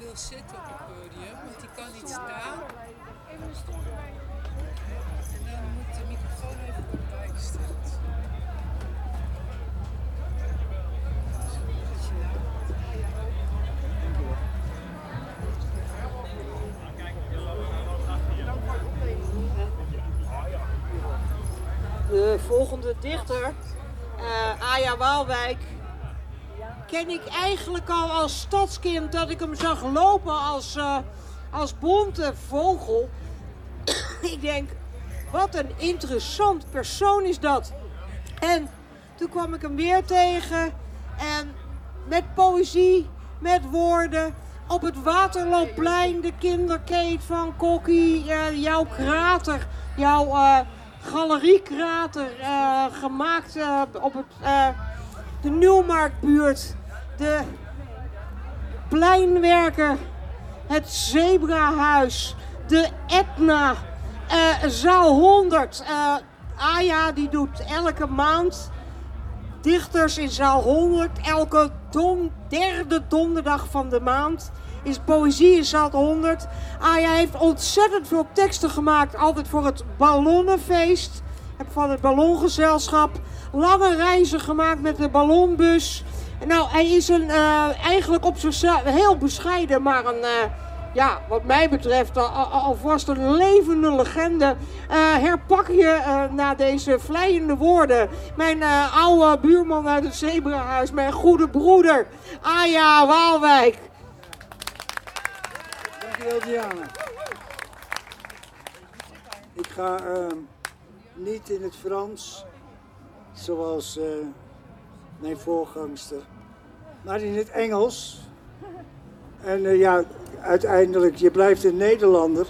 wil zitten op het podium, want die kan niet staan. En dan moet de microfoon even worden bijgesteld. De volgende dichter, eh Aya Waalwijk, ken ik eigenlijk al als stadskind dat ik hem zag lopen als, eh, als bonte vogel. ik denk, wat een interessant persoon is dat. En toen kwam ik hem weer tegen en met poëzie, met woorden. Op het Waterloopplein, de kinderkeet van Kokkie, eh, jouw krater, jouw eh, galeriekrater, gemaakt op het, de Nieuwmarktbuurt, de pleinwerker, het Zebrahuis, de Etna, eh, zaal 100. eh Aya die doet elke maand dichters in zaal 100. Elke don, derde donderdag van de maand is poëzie in zaal 100. Aya heeft ontzettend veel teksten gemaakt. Altijd voor het Ballonnenfeest. Heb van het Ballongezelschap. Lange reizen gemaakt met de ballonbus. Nou, hij is een, eh, eigenlijk op zichzelf heel bescheiden, maar een... eh, ja, wat mij betreft al- al- alvast een levende legende. Eh, herpak je na deze vleiende woorden. Mijn oude buurman uit het Zebrahuis, mijn goede broeder, Aya Waalwijk. Dankjewel Diana. Ik ga ehm, niet in het Frans, zoals mijn voorgangster, maar in het Engels. En eh, ja, uiteindelijk, je blijft een Nederlander,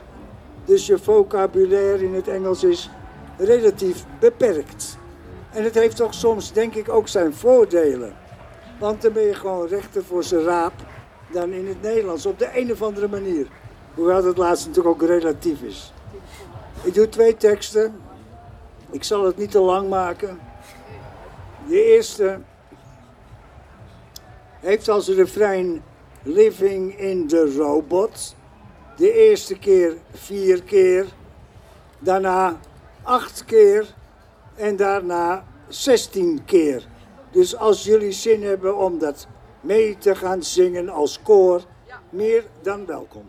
dus je vocabulaire in het Engels is relatief beperkt. En het heeft toch soms, denk ik, ook zijn voordelen. Want dan ben je gewoon rechter voor zijn raap dan in het Nederlands, op de een of andere manier. Hoewel dat laatste natuurlijk ook relatief is. Ik doe twee teksten. Ik zal het niet te lang maken. De eerste heeft als refrein Living in the Robot. De eerste keer vier keer, daarna acht keer en daarna zestien keer. Dus als jullie zin hebben om dat mee te gaan zingen als koor, meer dan welkom.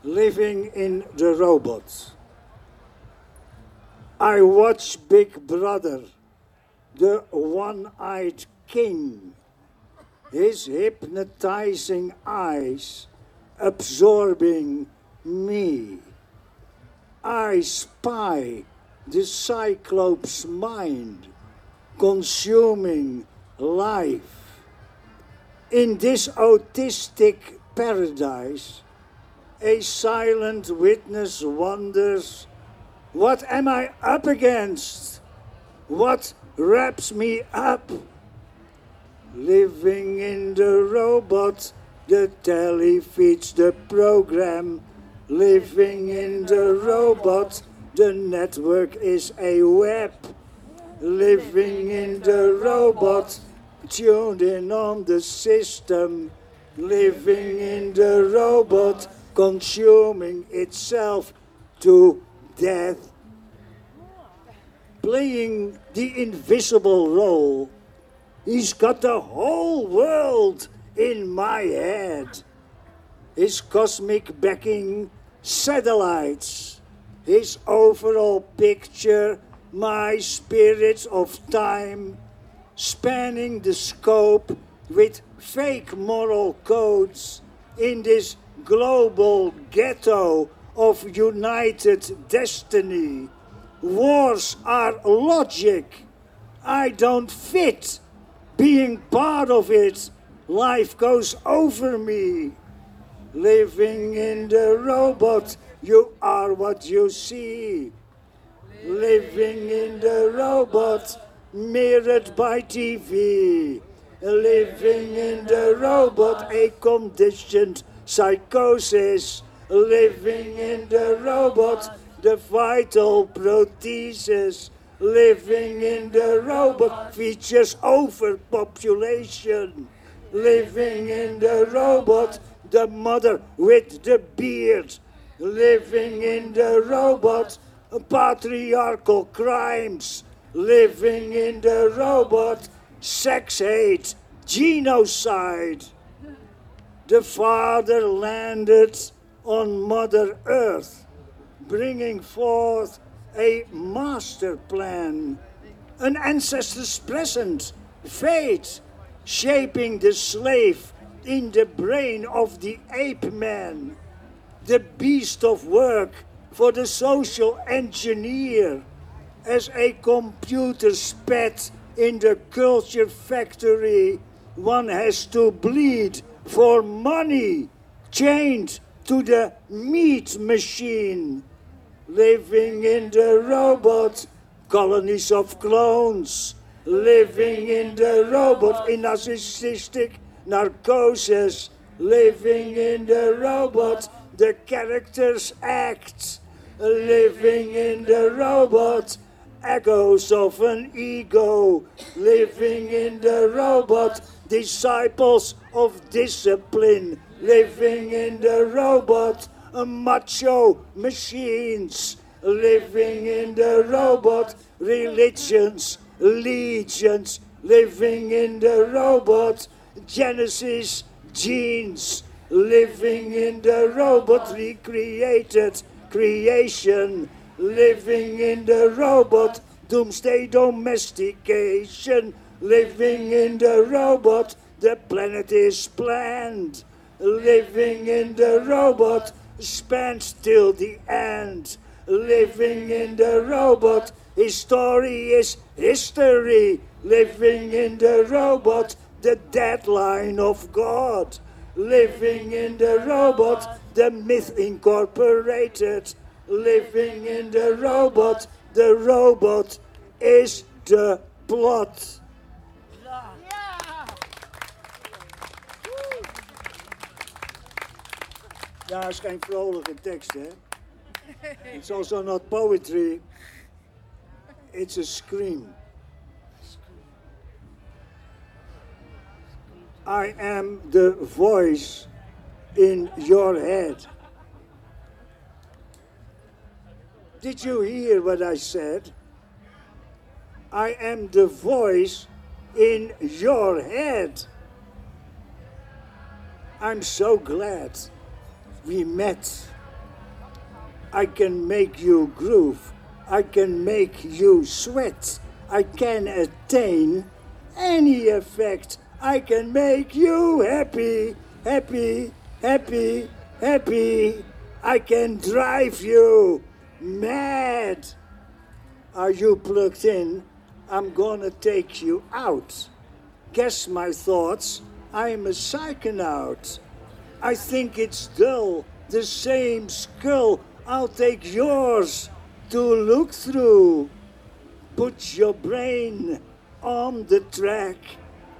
Living in the Robot. I watch Big Brother, the one-eyed king. His hypnotizing eyes absorbing me. I spy the Cyclops' mind consuming life. In this autistic paradise, a silent witness wonders what am I up against? What wraps me up? Living in the robot, the telly feeds the program. Living in the robot, the network is a web. Living in the robot, tuned in on the system. Living in the robot, consuming itself to death. Playing the invisible role. He's got the whole world in my head. His cosmic backing, satellites. His overall picture, my spirits of time, spanning the scope with fake moral codes in this global ghetto of united destiny. Wars are logic. I don't fit. Being part of it, life goes over me. Living in the robot, you are what you see. Living in the robot, mirrored by TV. Living in the robot, a conditioned psychosis. Living in the robot, the vital prothesis. Living in the robot features overpopulation. living in the robot, the mother with the beard, living in the robot, patriarchal crimes, living in the robot, sex hate, genocide. The father landed on Mother Earth, bringing forth a master plan, an ancestor's present, fate, shaping the slave in the brain of the ape man, the beast of work for the social engineer, as a computer spat in the culture factory, one has to bleed for money, chained to the meat machine, living in the robot colonies of clones, living in the robot in narcissistic narcosis, living in the robot the characters act, living in the robot echoes of an ego, living in the robot disciples of discipline, living in the robot macho machines, living in the robot religions, legions, living in the robot Genesis genes, living in the robot recreated creation, living in the robot doomsday domestication, living in the robot the planet is planned, living in the robot spent till the end, living in the robot his story is history, living in the robot the deadline of God, living in the robot, the myth incorporated, living in the robot, the robot is the plot. Ja, is geen vrolijke tekst, hè? It's also not poetry. It's a scream. I am the voice in your head. Did you hear what I said? I am the voice in your head. I'm so glad we met. I can make you groove. I can make you sweat. I can attain any effect I can make you happy, happy, happy, happy. I can drive you mad. Are you plugged in? I'm gonna take you out. Guess my thoughts. I'm a psychonaut. I think it's dull, the same skull. I'll take yours to look through. Put your brain on the track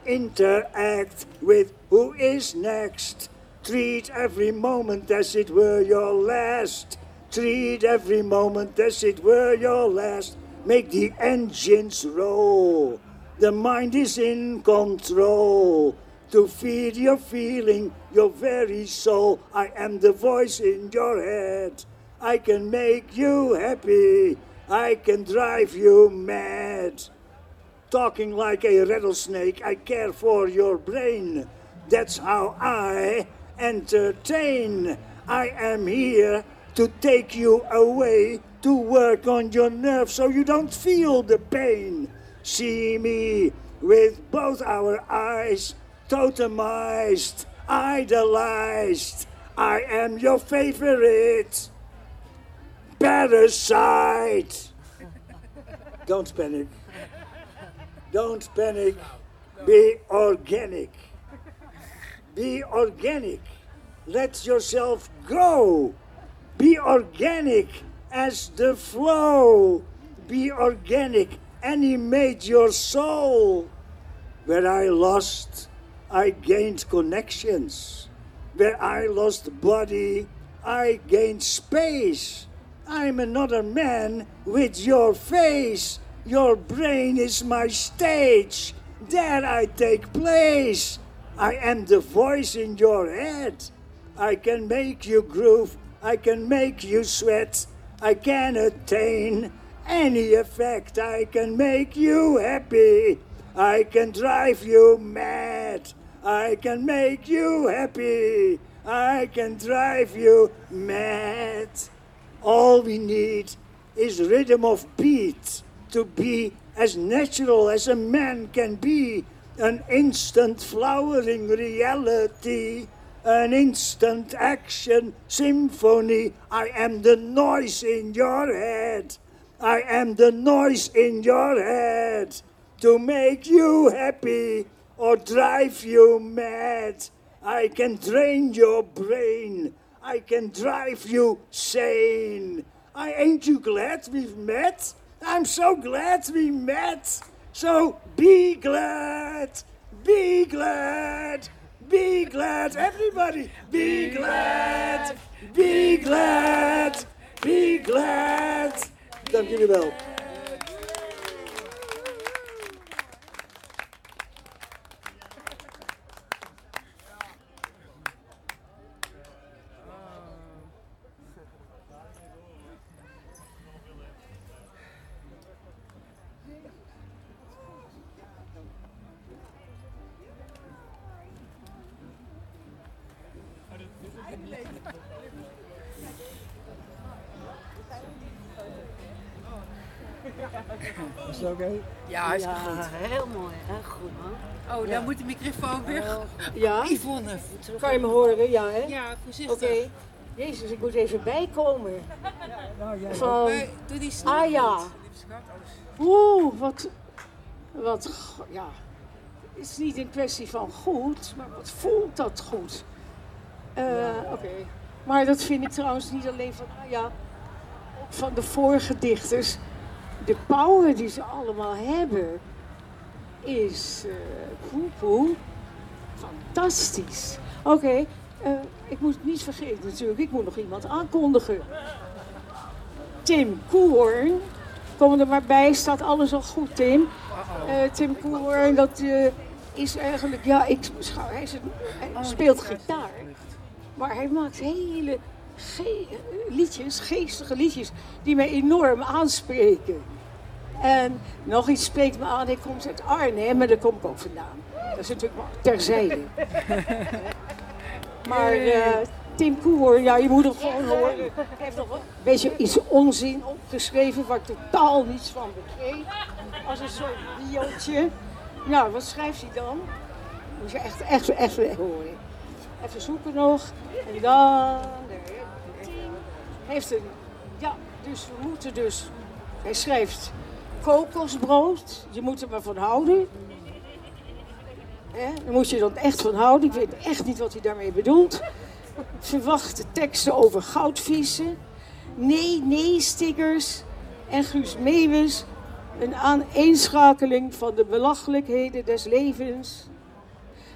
interact with who is next. Treat every moment as it were your last. Treat every moment as it were your last. Make the engines roll. The mind is in control. To feed your feeling, your very soul. I am the voice in your head. I can make you happy. I can drive you mad talking like a rattlesnake. I care for your brain. That's how I entertain. I am here to take you away to work on your nerves so you don't feel the pain. See me with both our eyes totemized, idolized. I am your favorite parasite. Don't panic. Don't panic. Be organic. Be organic. Let yourself go. Be organic as the flow. Be organic. Animate your soul. Where I lost, I gained connections. Where I lost body, I gained space. I'm another man with your face. Your brain is my stage. There I take place. I am the voice in your head. I can make you groove. I can make you sweat. I can attain any effect. I can make you happy. I can drive you mad. I can make you happy. I can drive you mad. All we need is rhythm of beat to be as natural as a man can be. An instant flowering reality, an instant action symphony. I am the noise in your head. I am the noise in your head to make you happy or drive you mad. I can drain your brain. I can drive you sane. I ain't you glad we've met? I'm so glad we met. So be glad, be glad, be glad. Everybody, be glad, be glad, be glad. Dank jullie wel. Is dat oké? Ja, hartstikke Ja, goed. heel mooi. Heel goed, man. Oh, dan moet de microfoon weer. Ja, Yvonne. kan je me horen? Ja, hè? Ja, Oké. voorzichtig. Jezus, ik moet even bijkomen. Nou, jij Van, Maar doe die snel. Ah, ja. oeh, wat, wat, ja. Het is niet een kwestie van goed, maar wat voelt dat goed? Eh, Oké. Maar dat vind ik trouwens niet alleen van, ah ja, ook van de vorige dichters. De power die ze allemaal hebben is uh, poepoe. Fantastisch. Oké, eh, ik moet het niet vergeten natuurlijk, ik moet nog iemand aankondigen. Tim Koehoorn. Kom er maar bij, staat alles al goed, Tim. Eh, Tim Koehoorn, dat is eigenlijk, ja, ik hij, is hij speelt gitaar. Maar hij maakt hele ge- liedjes, geestige liedjes, die mij enorm aanspreken. En nog iets spreekt me aan, hij komt uit Arnhem, maar daar kom ik ook vandaan. Dat is natuurlijk terzijde. maar eh, Tim Koehoorn, ja, je moet hem gewoon horen. Hij heeft nog een beetje iets onzin opgeschreven waar ik totaal niets van begreep. Als een soort biootje. Nou, wat schrijft hij dan? Moet je echt, echt, echt horen. Even zoeken nog. En dan... daar heb je Tim. Heeft een... Ja, dus we moeten dus... Hij schrijft kokosbrood. Je moet er maar van houden. Hè? Daar moet je dan echt van houden. Ik weet echt niet wat hij daarmee bedoelt. Verwachte teksten over goudvissen. Nee, nee stickers. En Guus Meeuwis. Een aaneenschakeling van de belachelijkheden des levens.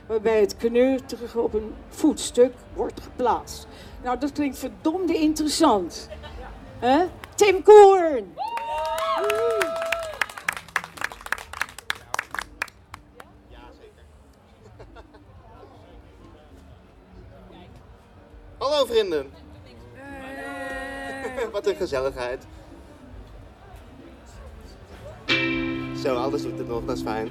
Waarbij het kneuterige op een voetstuk wordt geplaatst. Nou, dat klinkt verdomde interessant. hè? Tim Koorn! Hallo vrienden. Wat een gezelligheid. Zo, alles doet het nog, dat is fijn.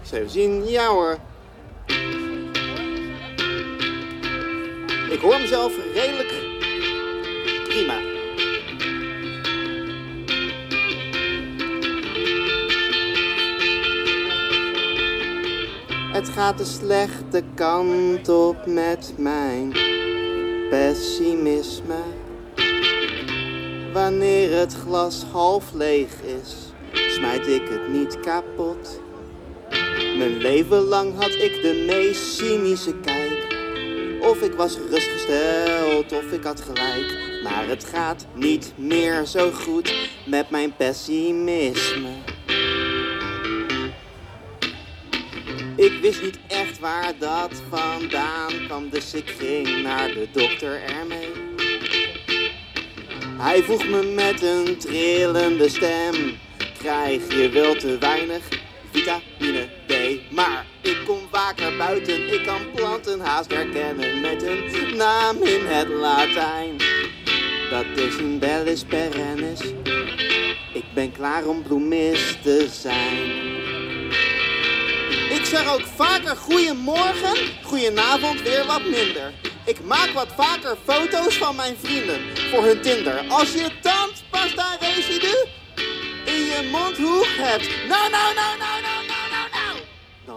Eens even zien. Ja hoor. Ik hoor mezelf redelijk prima. Het gaat de slechte kant op met mijn pessimisme. Wanneer het glas half leeg is, smijt ik het niet kapot. Mijn leven lang had ik de meest cynische kijk. Of ik was gerustgesteld, of ik had gelijk. Maar het gaat niet meer zo goed met mijn pessimisme. Ik wist niet echt waar dat vandaan kwam, dus ik ging naar de dokter ermee. Hij vroeg me met een trillende stem: krijg je wel te weinig vitamine. Maar ik kom vaker buiten, ik kan planten haast herkennen met een naam in het Latijn. Dat dus is een bellis perennis, ik ben klaar om bloemist te zijn. Ik zeg ook vaker goeiemorgen, goedenavond weer wat minder. Ik maak wat vaker foto's van mijn vrienden voor hun Tinder. Als je tandpasta residu in je mondhoek hebt. Nou, nou, nou, nou, nou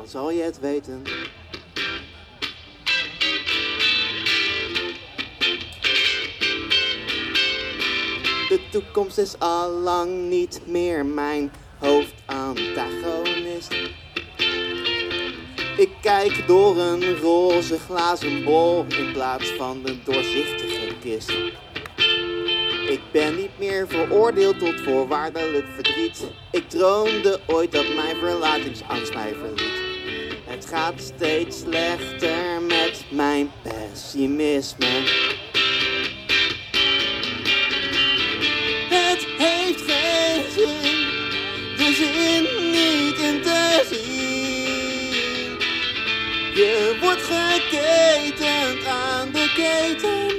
dan zal je het weten. De toekomst is al lang niet meer mijn hoofdantagonist. Ik kijk door een roze glazen bol in plaats van de doorzichtige kist. Ik ben niet meer veroordeeld tot voorwaardelijk verdriet. Ik droomde ooit dat mijn verlatingsangst mij verliet. Gaat steeds slechter met mijn pessimisme. Het heeft geen zin, de zin niet in te zien. Je wordt geketend aan de keten.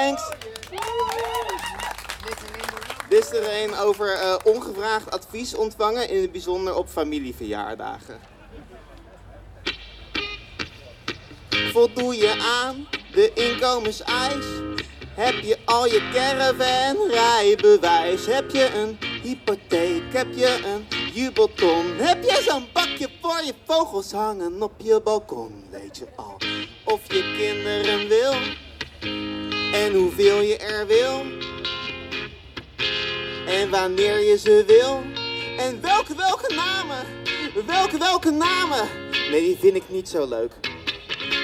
Thanks. Dit is er een over eh, ongevraagd advies ontvangen, in het bijzonder op familieverjaardagen. Voldoe je aan de inkomenseis? Heb je al je caravan rijbewijs? Heb je een hypotheek? Heb je een jubelton? Heb je zo'n bakje voor je vogels hangen op je balkon? Weet je al of je kinderen wil? En hoeveel je er wil? En wanneer je ze wil? En welke, welke namen? Welke, welke namen? Nee, die vind ik niet zo leuk.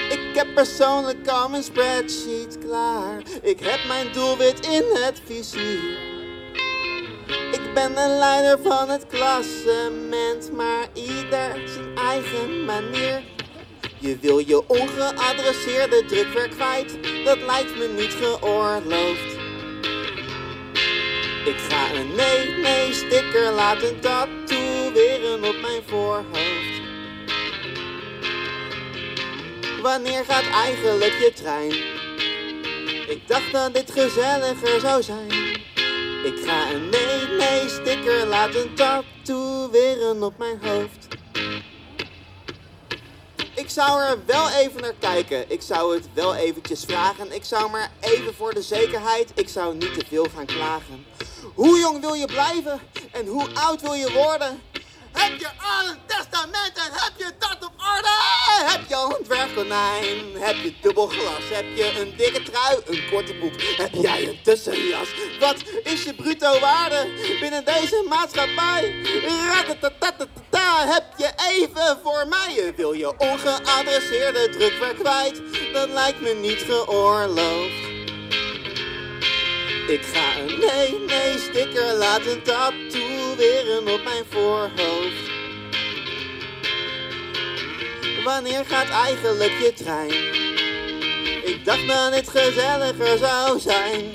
Ik heb persoonlijk al mijn spreadsheet klaar. Ik heb mijn doelwit in het vizier. Ik ben een leider van het klassement, maar ieder zijn eigen manier. Je wil je ongeadresseerde drukwerk kwijt, dat lijkt me niet geoorloofd. Ik ga een nee-nee sticker laten tatoeëren op mijn voorhoofd. Wanneer gaat eigenlijk je trein? Ik dacht dat dit gezelliger zou zijn. Ik ga een nee-nee sticker laten tatoeëren op mijn hoofd. Ik zou er wel even naar kijken. Ik zou het wel eventjes vragen. Ik zou maar even voor de zekerheid. Ik zou niet te veel gaan klagen. Hoe jong wil je blijven? En hoe oud wil je worden? Heb je al een testament en heb je dat op orde? Heb je al een dwergkonijn? Heb je dubbel glas? Heb je een dikke trui? Een korte broek? Heb jij een tussenjas? Wat is je bruto waarde binnen deze maatschappij? Ratatatatata, heb je even voor mij? Wil je ongeadresseerde drukwerk kwijt? Dat lijkt me niet geoorloofd. Ik ga een nee-nee sticker laten tatoeëren op mijn voorhoofd. Wanneer gaat eigenlijk je trein? Ik dacht dat het gezelliger zou zijn.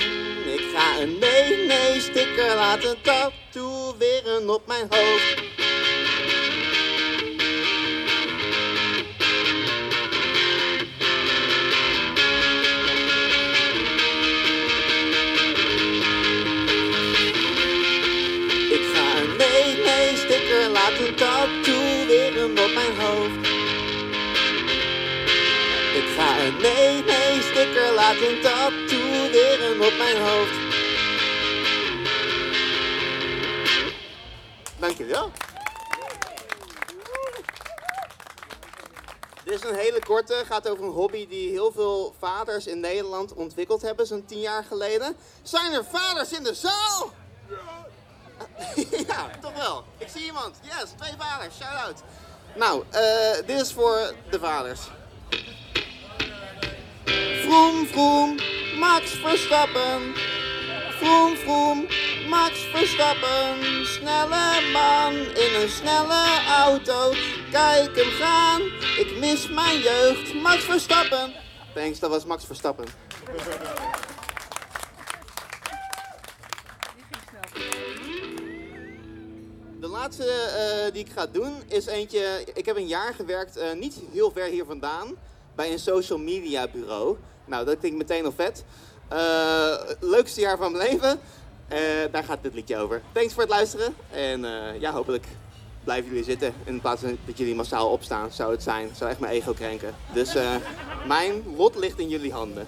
Ik ga een nee-nee sticker laten tatoeëren op mijn hoofd. Sticker laten tatoeëren op mijn hoofd. Ik ga een nee-nee sticker laten tatoeëren op mijn hoofd. Dankjewel. Dit is een hele korte, gaat over een hobby die heel veel vaders in Nederland ontwikkeld hebben, zo'n tien jaar geleden. Zijn er vaders in de zaal? ja, toch wel. Ik zie iemand. Yes, twee vaders. Shout out. Nou, eh, dit is voor de vaders. Vroom, vroom, Max Verstappen. Vroom, vroom, Max Verstappen, snelle man in een snelle auto. Kijk hem gaan, ik mis mijn jeugd. Max Verstappen. Thanks, dat was Max Verstappen. Laatste eh, die ik ga doen is eentje. Ik heb een jaar gewerkt, eh, niet heel ver hier vandaan, bij een social media bureau. Nou, dat klinkt meteen al vet. Eh, leukste jaar van mijn leven. Daar gaat dit liedje over. Thanks voor het luisteren. En ja, hopelijk blijven jullie zitten. In plaats van dat jullie massaal opstaan, zou het zijn. Zou echt mijn ego krenken. Dus mijn lot ligt in jullie handen.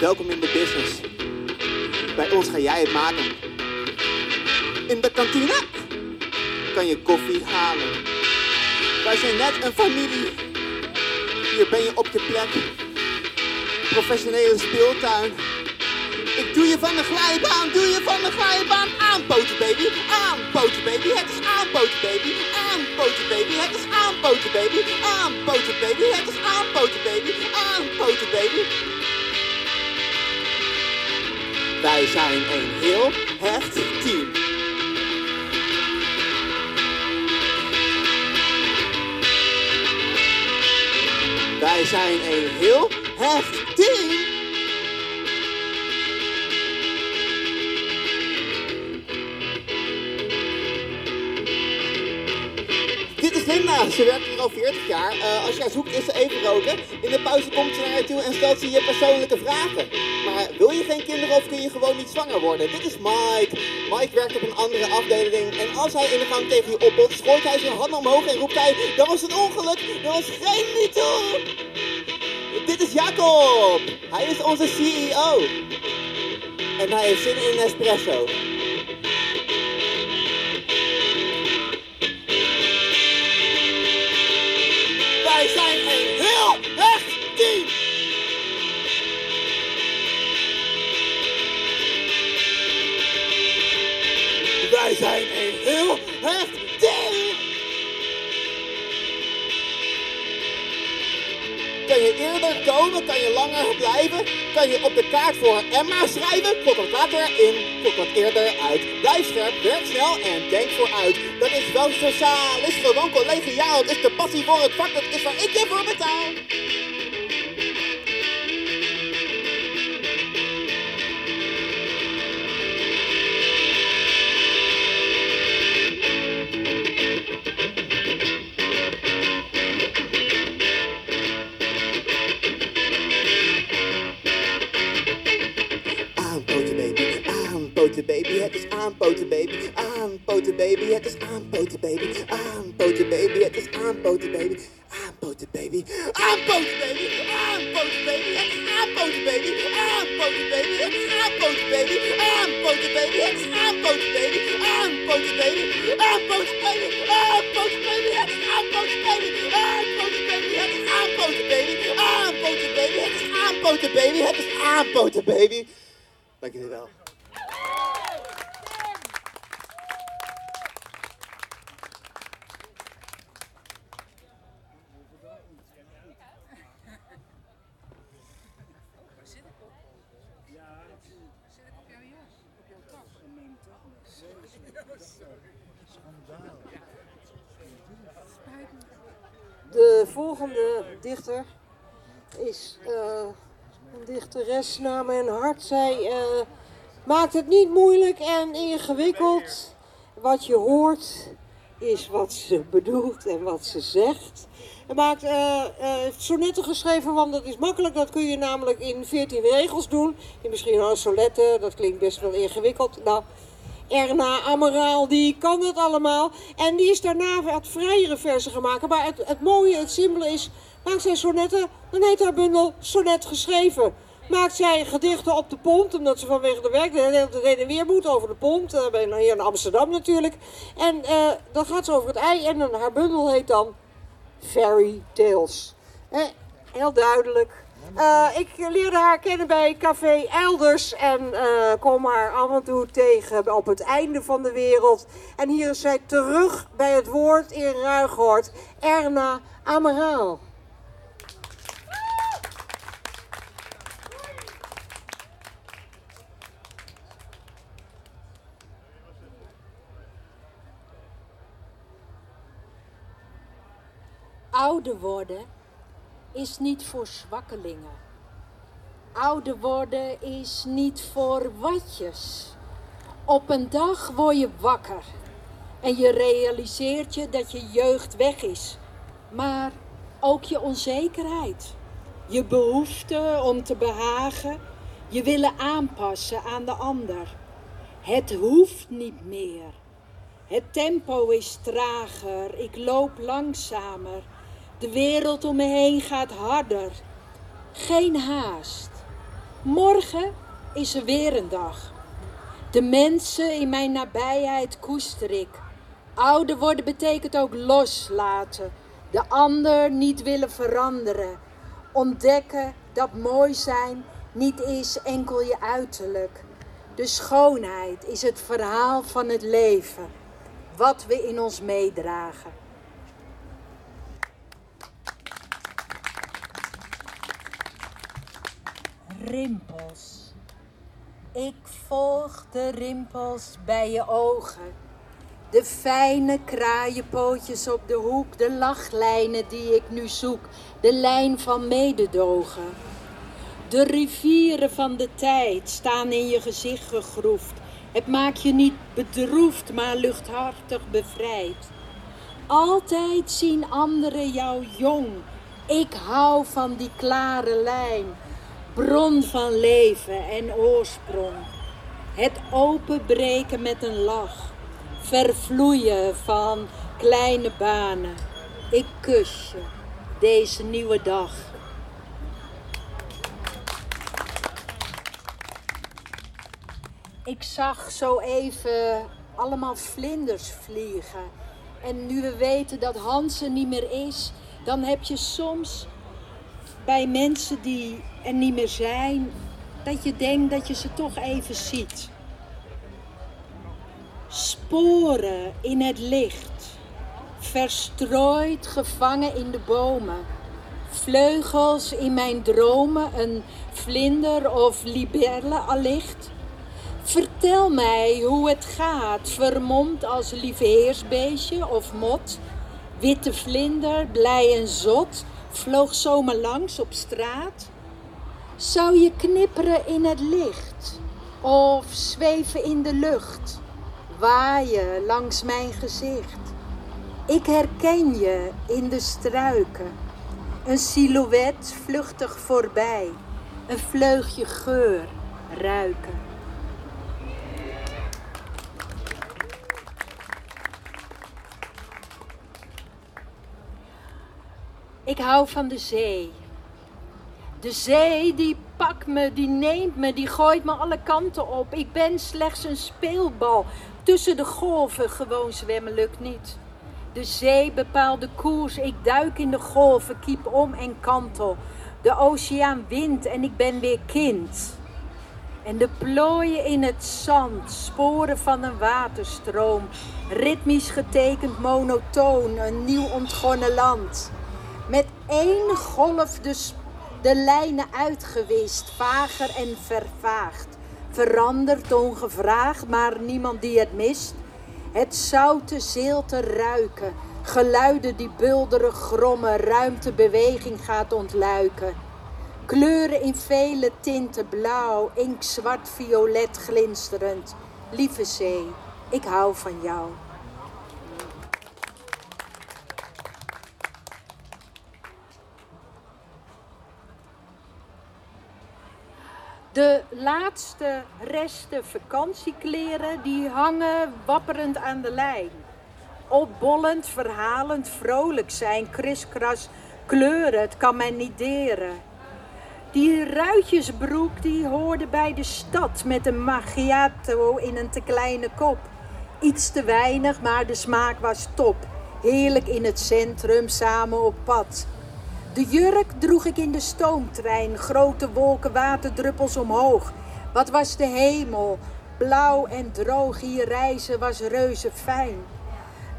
Welkom in de business. Bij ons ga jij het maken. In de kantine kan je koffie halen. Wij zijn net een familie. Hier ben je op je plek. Professionele speeltuin. Ik doe je van de glijbaan, doe je van de glijbaan. Aanpoten baby, aanpoten baby. Het is aanpoten baby, aanpoten baby. Het is aanpoten baby, aanpoten baby. Het is aanpoten baby, aanpoten baby. Wij zijn een heel hecht team. Wij zijn een heel hecht team. Ze werkt hier al 40 jaar. Eh, als haar zoekt is ze even roken. In de pauze komt ze naar je toe en stelt ze je persoonlijke vragen. Maar wil je geen kinderen of kun je gewoon niet zwanger worden? Dit is Mike. Mike werkt op een andere afdeling. En als hij in de gang tegen je opbotst, gooit hij zijn hand omhoog en roept hij... Dat was een ongeluk, dat was geen MeToo. Dit is Jacob. Hij is onze CEO. En hij heeft zin in een espresso. Wij zijn een heel hecht team. Kan je eerder komen? Kan je langer blijven? Kan je op de kaart voor Emma schrijven? Klop wat later in, klop wat eerder uit. Blijf scherp, werk snel en denk vooruit. Dat is wel sociaal, is gewoon collegiaal. Het is de passie voor het vak, dat is waar ik je voor betaal. Het is aanpoten baby, aanpoten baby, het is aanpoten baby, aanpoten baby, het is aanpoten baby, aanpoten baby, aanpoten baby, aanpoten baby, het is aanpoten baby, aanpoten baby, het is aanpoten baby, aanpoten baby, het is aanpoten baby, aanpoten baby, aanpoten baby, aanpoten baby, het is aanpoten baby, aanpoten baby, het is aanpoten baby, aanpoten baby, het is aanpoten baby, het is aanpoten baby. Dank jullie wel. Zit ik op? Zit ik op jouw jas? Op jouw tas? Spijt me. De volgende dichter is eh, een dichteres naar mijn hart. Zij eh, maakt het niet moeilijk en ingewikkeld. Wat je hoort is wat ze bedoelt en wat ze zegt. Hij maakt eh, eh, sonetten geschreven, want dat is makkelijk. Dat kun je namelijk in 14 regels doen. Je misschien wel sonetten, dat klinkt best wel ingewikkeld. Nou, Erna Amaraal, die kan het allemaal. En die is daarna wat vrijere versen gemaakt. Maar het, het mooie, het simpele is, maakt zij sonetten, dan heet haar bundel Sonnet geschreven. Maakt zij gedichten op de pont, omdat ze vanwege de werk de hele weer moet over de pont. eh, bij- hier in Amsterdam natuurlijk. En eh, dan gaat ze over het ei en haar bundel heet dan Fairy Tales. Eh, heel duidelijk. Uh, ik leerde haar kennen bij Café Elders en uh, kom haar af en toe tegen op het einde van de wereld. En hier is zij terug bij het woord in Ruigoord, Erna Amaraal. Ouder worden is niet voor zwakkelingen. Ouder worden is niet voor watjes. Op een dag word je wakker en je realiseert je dat je jeugd weg is, maar ook je onzekerheid, je behoefte om te behagen, je willen aanpassen aan de ander. Het hoeft niet meer. Het tempo is trager, ik loop langzamer. De wereld om me heen gaat harder. Geen haast. Morgen is er weer een dag. De mensen in mijn nabijheid koester ik. Ouder worden betekent ook loslaten. De ander niet willen veranderen. Ontdekken dat mooi zijn niet is enkel je uiterlijk. De schoonheid is het verhaal van het leven. Wat we in ons meedragen. Rimpels. Ik volg de rimpels bij je ogen. De fijne kraaienpootjes op de hoek, de lachlijnen die ik nu zoek, de lijn van mededogen. De rivieren van de tijd staan in je gezicht gegroefd. Het maakt je niet bedroefd, maar luchthartig bevrijd. Altijd zien anderen jou jong. Ik hou van die klare lijn bron van leven en oorsprong. Het openbreken met een lach, vervloeien van kleine banen. Ik kus je deze nieuwe dag. Ik zag zo even allemaal vlinders vliegen. En nu we weten dat Hans er niet meer is, dan heb je soms bij mensen die er niet meer zijn, dat je denkt dat je ze toch even ziet. Sporen in het licht, verstrooid gevangen in de bomen. Vleugels in mijn dromen, een vlinder of libelle allicht. Vertel mij hoe het gaat, vermomd als lieveheersbeestje of mot. Witte vlinder, blij en zot, vloog zomaar langs op straat? Zou je knipperen in het licht of zweven in de lucht, waaien langs mijn gezicht? Ik herken je in de struiken, een silhouet vluchtig voorbij, een vleugje geur ruiken. Ik hou van de zee. De zee die pakt me, die neemt me, die gooit me alle kanten op. Ik ben slechts een speelbal. Tussen de golven gewoon zwemmen lukt niet. De zee bepaalt de koers. Ik duik in de golven, kiep om en kantel. De oceaan wint en ik ben weer kind. En de plooien in het zand, sporen van een waterstroom. Ritmisch getekend, monotoon, een nieuw ontgonnen land. Met één golf de, de lijnen uitgewist, vager en vervaagd. Veranderd ongevraagd, maar niemand die het mist. Het zoute zeel te ruiken, geluiden die bulderig grommen, ruimte beweging gaat ontluiken. Kleuren in vele tinten blauw, inkzwart, violet glinsterend. Lieve zee, ik hou van jou. De laatste resten vakantiekleren die hangen wapperend aan de lijn. Opbollend, verhalend, vrolijk zijn, kriskras, kleuren, het kan mij niet deren. Die ruitjesbroek die hoorde bij de stad met een macchiato in een te kleine kop. Iets te weinig, maar de smaak was top. Heerlijk in het centrum, samen op pad. De jurk droeg ik in de stoomtrein, grote wolken waterdruppels omhoog. Wat was de hemel, blauw en droog, hier reizen was reuze fijn.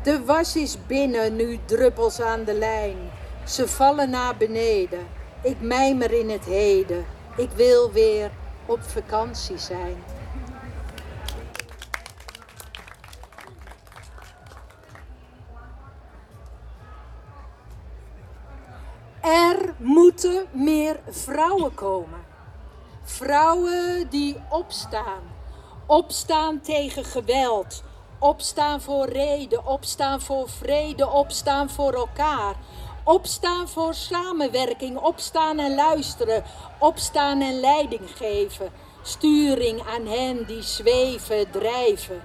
De was is binnen, nu druppels aan de lijn. Ze vallen naar beneden, ik mijmer in het heden. Ik wil weer op vakantie zijn. Er moeten meer vrouwen komen. Vrouwen die opstaan. Opstaan tegen geweld. Opstaan voor reden. Opstaan voor vrede. Opstaan voor elkaar. Opstaan voor samenwerking. Opstaan en luisteren. Opstaan en leiding geven. Sturing aan hen die zweven, drijven.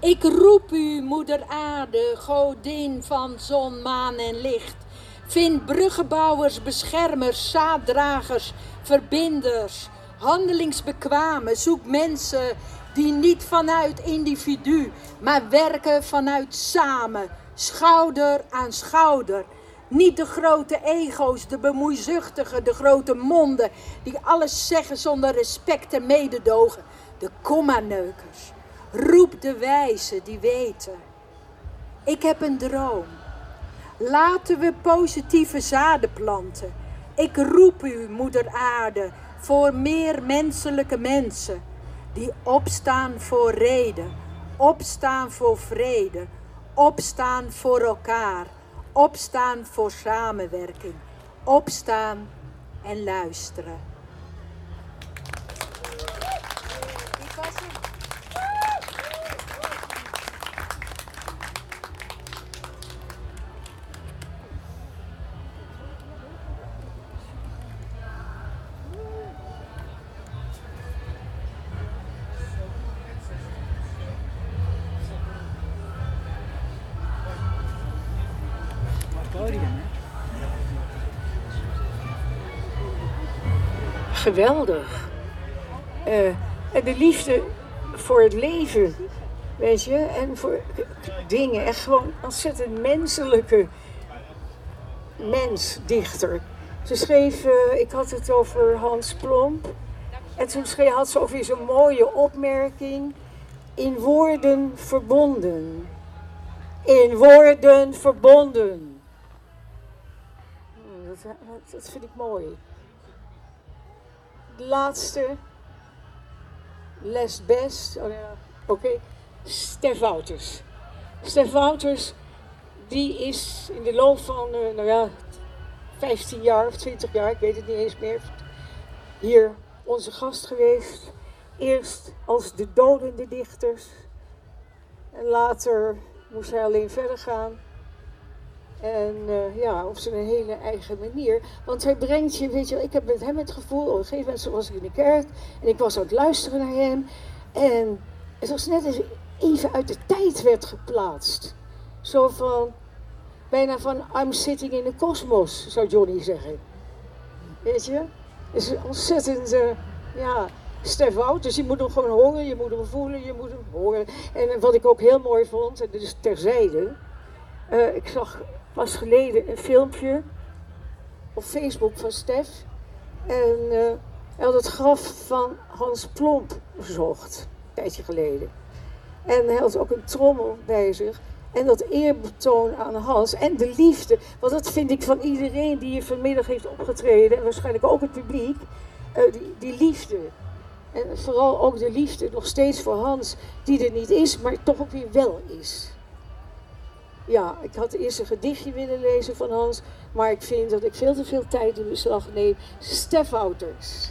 Ik roep u, moeder aarde, godin van zon, maan en licht. Vind bruggenbouwers, beschermers, zaaddragers, verbinders, handelingsbekwamen. Zoek mensen die niet vanuit individu, maar werken vanuit samen, schouder aan schouder. Niet de grote ego's, de bemoeizuchtigen, de grote monden, die alles zeggen zonder respect en mededogen. De kommaneukers. Roep de wijzen die weten. Ik heb een droom. Laten we positieve zaden planten. Ik roep u, moeder aarde, voor meer menselijke mensen. Die opstaan voor reden, opstaan voor vrede, opstaan voor elkaar, opstaan voor samenwerking, opstaan en luisteren. Geweldig. Eh, en de liefde voor het leven, weet je, en voor dingen. Echt gewoon ontzettend menselijke mensdichter. Ze schreef, eh, ik had het over Hans Plomp. En toen schreef, had ze ook zo'n mooie opmerking. In woorden verbonden. In woorden verbonden. Hmm, Dat, dat vind ik mooi laatste. Les best. Oh ja, Oké. Stef Wouters. Stef Wouters, die is in de loop van, uh, nou ja, 15 jaar of 20 jaar, ik weet het niet eens meer, hier onze gast geweest. Eerst als de dodende dichters. En later moest hij alleen verder gaan. En uh, ja, op zijn hele eigen manier. Want hij brengt je, weet je, ik heb met hem het gevoel, op een gegeven moment was ik in de kerk en ik was aan het luisteren naar hem. En het was net even uit de tijd werd geplaatst. Zo van, bijna van I'm sitting in the cosmos, zou Johnny zeggen. Weet je? Het is ontzettend, uh, ja, Stef dus je moet hem gewoon horen, je moet hem voelen, je moet hem horen. En wat ik ook heel mooi vond, en dus terzijde, uh, ik zag pas geleden een filmpje op Facebook van Stef. En uh, hij had het graf van Hans Plomp bezocht, een tijdje geleden. En hij had ook een trommel bij zich. En dat eerbetoon aan Hans en de liefde. Want dat vind ik van iedereen die hier vanmiddag heeft opgetreden. En waarschijnlijk ook het publiek. Uh, die, die liefde. En vooral ook de liefde nog steeds voor Hans. Die er niet is, maar toch ook weer wel is ja, ik had eerst een gedichtje willen lezen van Hans, maar ik vind dat ik veel te veel tijd in beslag neem. Stef Wouters.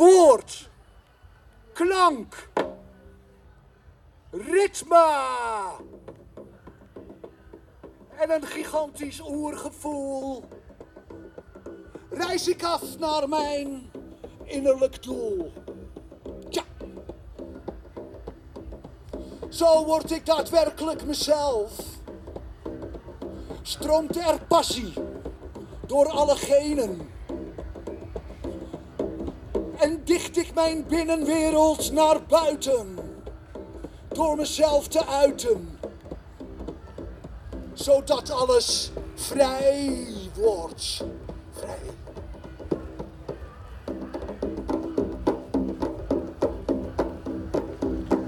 Woord, klank, ritme en een gigantisch oergevoel reis ik af naar mijn innerlijk doel. Tja. Zo word ik daadwerkelijk mezelf. Stroomt er passie door alle genen. En dicht ik mijn binnenwereld naar buiten. Door mezelf te uiten. Zodat alles vrij wordt. Vrij.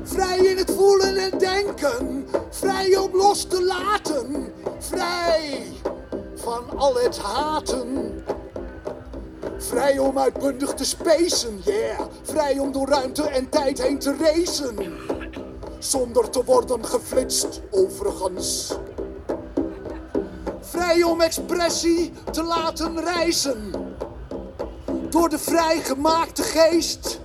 Vrij in het voelen en denken. Vrij om los te laten. Vrij van al het haten. Vrij om uitbundig te spacen, yeah. Vrij om door ruimte en tijd heen te racen. Zonder te worden geflitst, overigens. Vrij om expressie te laten reizen. Door de vrijgemaakte geest.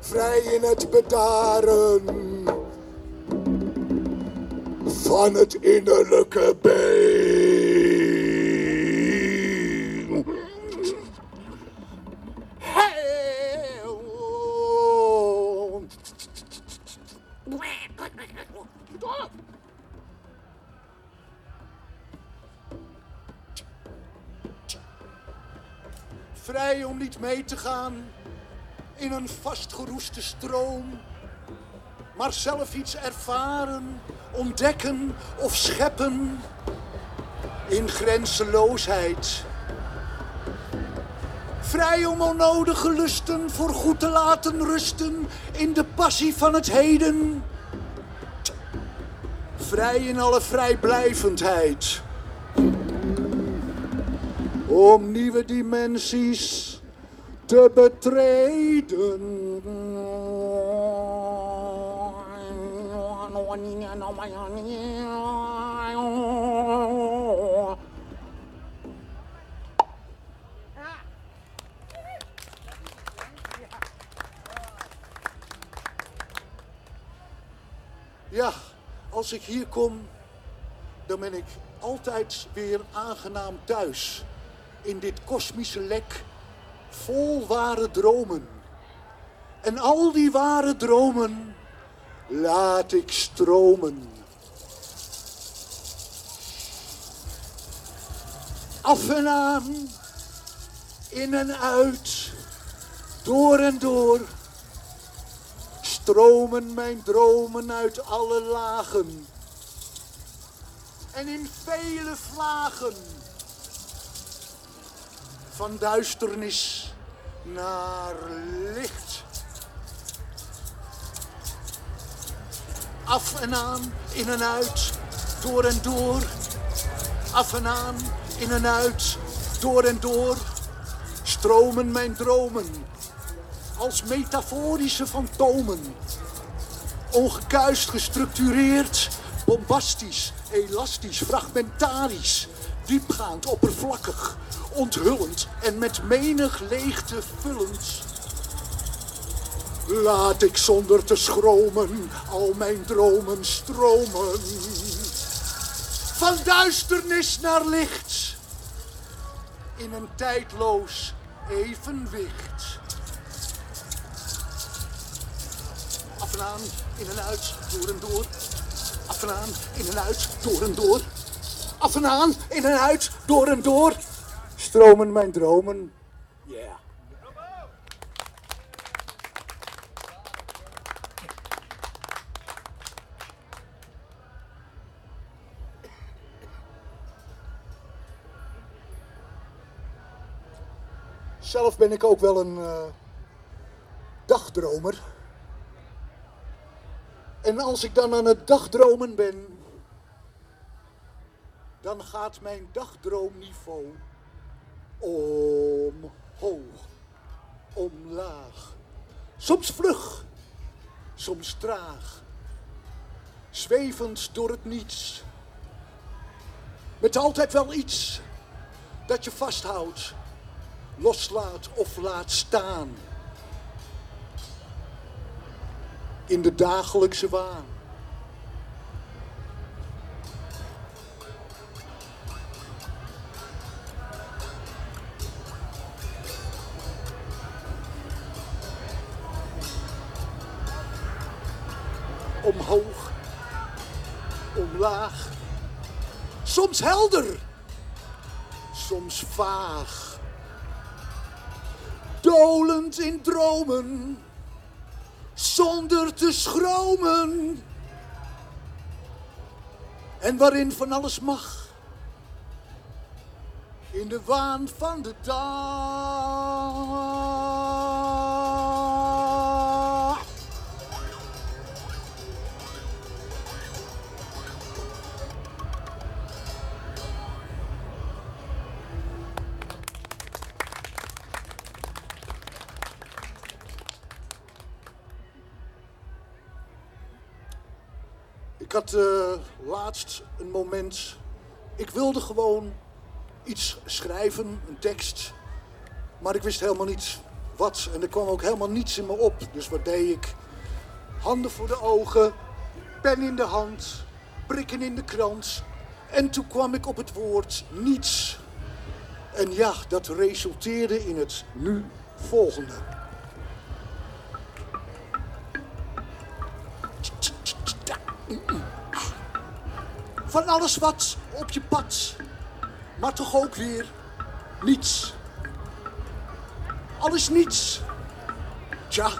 Vrij in het bedaren van het innerlijke been. Te gaan in een vastgeroeste stroom, maar zelf iets ervaren, ontdekken of scheppen in grenzeloosheid. Vrij om onnodige lusten voor goed te laten rusten in de passie van het heden. Vrij in alle vrijblijvendheid. Om nieuwe dimensies te betreden. Ja, als ik hier kom, dan ben ik altijd weer aangenaam thuis. In dit kosmische lek vol ware dromen. En al die ware dromen laat ik stromen. Af en aan, in en uit, door en door, stromen mijn dromen uit alle lagen. En in vele vlagen van duisternis naar licht. Af en aan, in en uit, door en door. Af en aan, in en uit, door en door. Stromen mijn dromen als metaforische fantomen. Ongekuist gestructureerd, bombastisch, elastisch, fragmentarisch, diepgaand, oppervlakkig, onthullend en met menig leegte vullend. Laat ik zonder te schromen al mijn dromen stromen. Van duisternis naar licht. In een tijdloos evenwicht. Af en aan, in en uit, door en door. Af en aan, in en uit, door en door. Af en aan, in en uit, door en door. Stromen mijn dromen. Yeah. Zelf ben ik ook wel een eh, dagdromer. En als ik dan aan het dagdromen ben, dan gaat mijn dagdroomniveau omhoog, omlaag. Soms vlug, soms traag. Zwevend door het niets. Met altijd wel iets dat je vasthoudt, loslaat of laat staan. In de dagelijkse waan. Omhoog, omlaag. Soms helder, soms vaag. Dolend in dromen, zonder te schromen. En waarin van alles mag. In de waan van de dag. Eh, laatst een moment. Ik wilde gewoon iets schrijven, een tekst. Maar ik wist helemaal niet wat. En er kwam ook helemaal niets in me op. Dus wat deed ik? Handen voor de ogen, pen in de hand, prikken in de krant. En toen kwam ik op het woord niets. En ja, dat resulteerde in het nu volgende. Van alles wat op je pad, maar toch ook weer niets. Alles niets. Tja,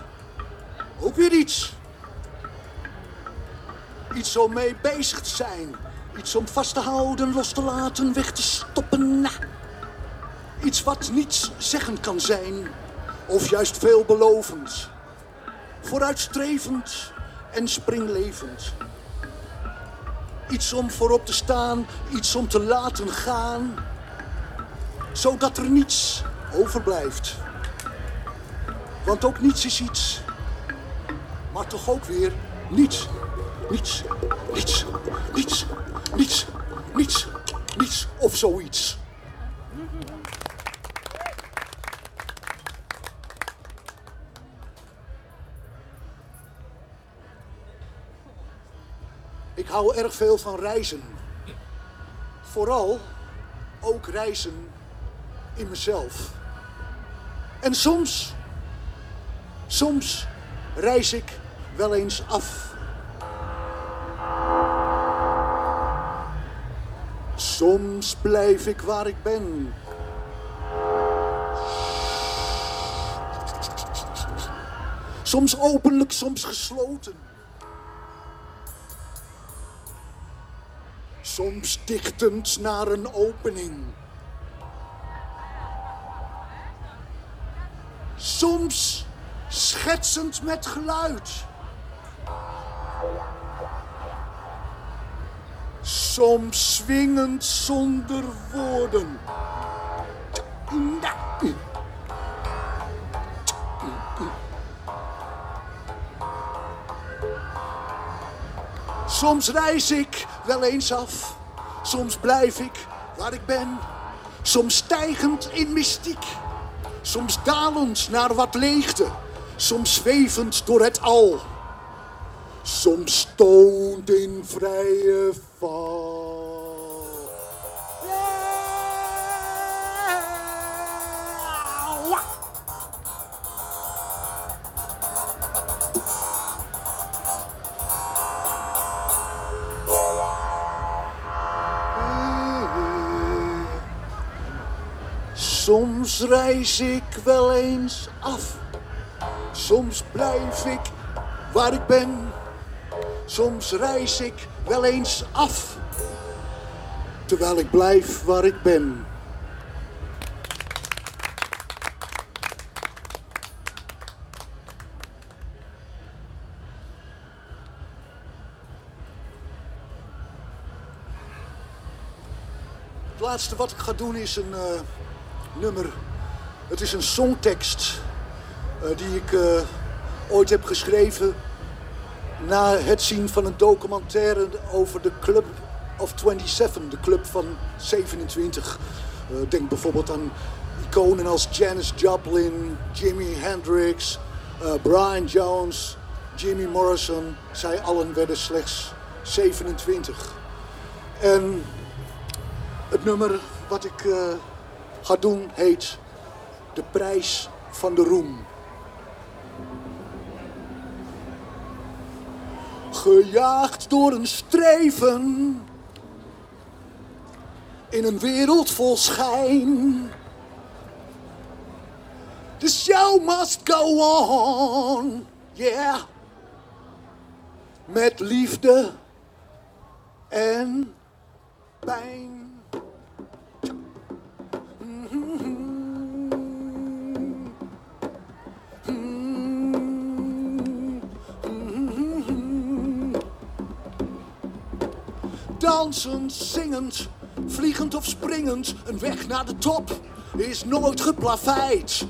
ook weer iets. Iets om mee bezig te zijn. Iets om vast te houden, los te laten, weg te stoppen. Iets wat niets zeggen kan zijn. Of juist veelbelovend. Vooruitstrevend en springlevend. Iets om voorop te staan, iets om te laten gaan. Zodat er niets overblijft. Want ook niets is iets. Maar toch ook weer niets. Niets, niets, niets, niets, niets, niets of zoiets. Hou erg veel van reizen. Vooral ook reizen in mezelf. En soms, soms reis ik wel eens af. Soms blijf ik waar ik ben. Soms openlijk, soms gesloten. Soms dichtend naar een opening. Soms schetsend met geluid. Soms swingend zonder woorden. Soms reis ik wel eens af. Soms blijf ik waar ik ben. Soms stijgend in mystiek. Soms dalend naar wat leegte. Soms zwevend door het al. Soms stoned in vrije val. Soms reis ik wel eens af. Soms blijf ik waar ik ben. Soms reis ik wel eens af. Terwijl ik blijf waar ik ben. Het laatste wat ik ga doen is een eh, nummer. Het is een songtekst eh, die ik eh, ooit heb geschreven na het zien van een documentaire over de Club of 27, de club van 27. Eh, denk bijvoorbeeld aan iconen als Janis Joplin, Jimi Hendrix, Brian Jones, Jimmy Morrison. Zij allen werden slechts 27. En het nummer wat ik ga doen heet De Prijs van de Roem. Gejaagd door een streven in een wereld vol schijn. The show must go on, yeah. Met liefde en pijn. Dansend, zingend, vliegend of springend, een weg naar de top is nooit geplaveid.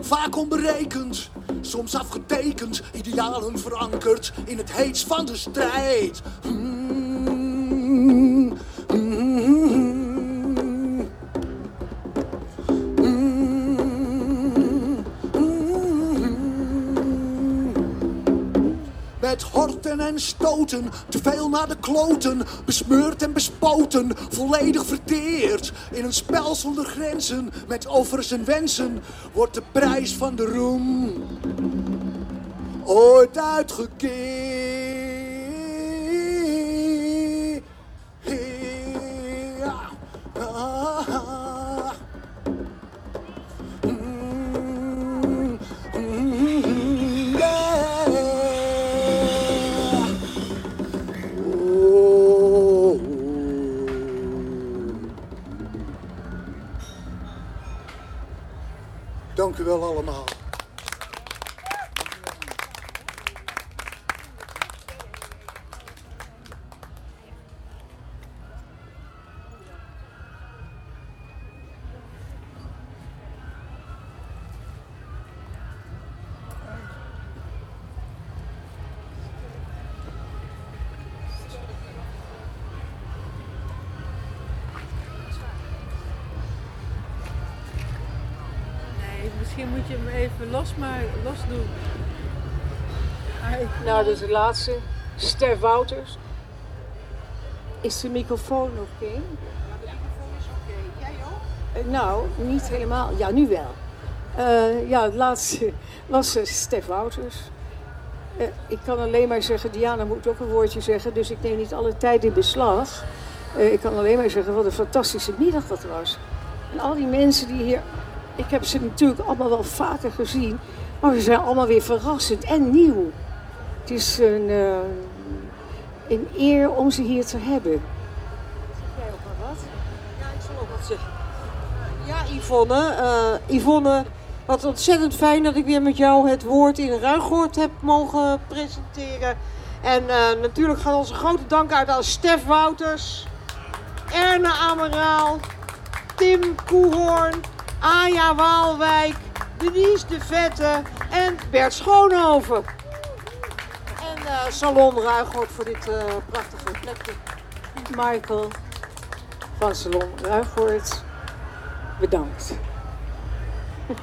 Vaak onberekend, soms afgetekend, idealen verankerd in het heets van de strijd. Met en stoten, te veel naar de kloten, besmeurd en bespoten, volledig verteerd. In een spel zonder grenzen, met offers en wensen, wordt de prijs van de roem ooit uitgekeerd. U wel allemaal. Moet je hem even los, maar, los doen. Hij- Nou, dat is de laatste. Ster Wouters. Is de microfoon oké? Eh, Nou, niet helemaal. Ja, nu wel. Eh, ja, het laatste was uh, Stef Wouters. Eh, ik kan alleen maar zeggen, Diana moet ook een woordje zeggen, dus ik neem niet alle tijd in beslag. Eh, ik kan alleen maar zeggen wat een fantastische middag dat was. En al die mensen die hier, ik heb ze natuurlijk allemaal wel vaker gezien, maar ze zijn allemaal weer verrassend en nieuw. Het is een, eh, een eer om ze hier te hebben. Zeg jij ook maar wat? Ja, ik zal ook wat zeggen. Ja, Yvonne. eh, Yvonne, wat ontzettend fijn dat ik weer met jou het woord in Ruigoord heb mogen presenteren. En eh, natuurlijk gaat onze grote dank uit aan Stef Wouters, Erne Ameraal, Tim Koehoorn, Aja Waalwijk, Denise de Vette en Bert Schoonhoven. En eh, Salon Ruigoord voor dit eh, prachtige plekje. Michael van Salon Ruigoort, bedankt.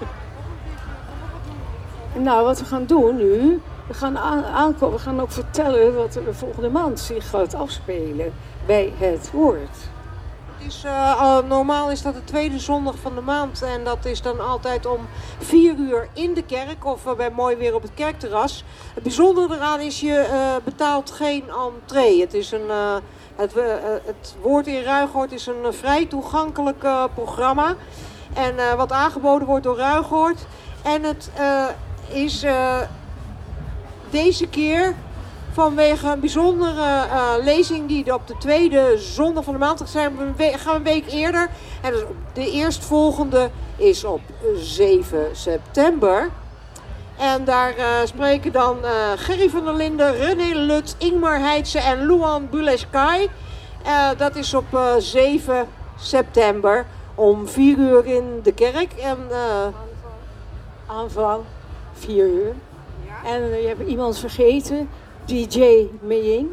nou, wat we gaan doen nu, we gaan aan- aankomen, we gaan ook vertellen wat er de volgende maand zich gaat afspelen bij het woord. Is, eh, al- normaal is dat de tweede zondag van de maand en dat is dan altijd om 4 uur in de kerk of eh, bij mooi weer op het kerkterras. Het bijzondere eraan is je eh, betaalt geen entree. Het, is een, het, het woord in Ruigoord is een vrij toegankelijk programma en wat aangeboden wordt door Ruigoord. En het is deze keer vanwege een bijzondere eh, lezing die op de tweede zondag van de maand zijn. We gaan we een week eerder. En dus de eerstvolgende is op 7 september. En daar eh, spreken dan eh, Gerry van der Linden, René Lut, Ingmar Heitse en Luan Buleskai. Dat is op eh, 7 september om 4 uur in de kerk. En Aanvang, 4 uur. En je hebt iemand vergeten, DJ Meying.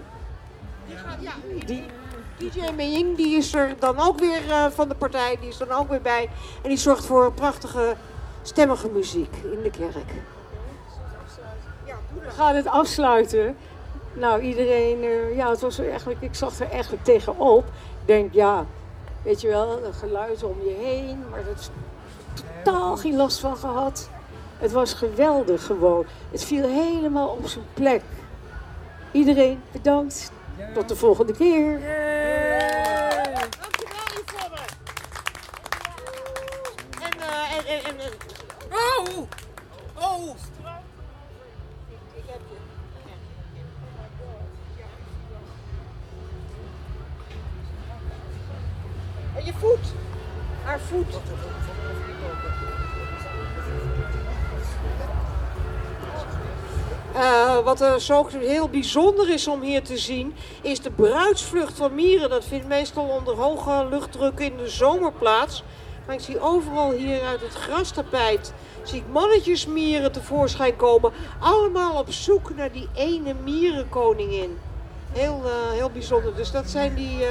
Die, DJ Meying die is er dan ook weer eh, van de partij, die is er dan ook weer bij. En die zorgt voor prachtige stemmige muziek in de kerk. We gaan het afsluiten. Nou, iedereen, eh, ja, het was er eigenlijk, ik zag er eigenlijk tegenop. Ik denk, ja, weet je wel, een geluid om je heen, maar er is totaal geen last van gehad. Het was geweldig gewoon. Het viel helemaal op zijn plek. Iedereen bedankt. Tot de volgende keer. Dankjewel, Yvonne. En, eh, en, en, en, en- Oh! Oh! en je voet. Haar voet. Eh, wat er zo heel bijzonder is om hier te zien, is de bruidsvlucht van mieren. Dat vindt meestal onder hoge luchtdruk in de zomer plaats. Maar ik zie overal hier uit het grastapijt, zie ik mannetjesmieren tevoorschijn komen. Allemaal op zoek naar die ene mierenkoningin. Heel, eh, heel bijzonder. Dus dat zijn die, eh,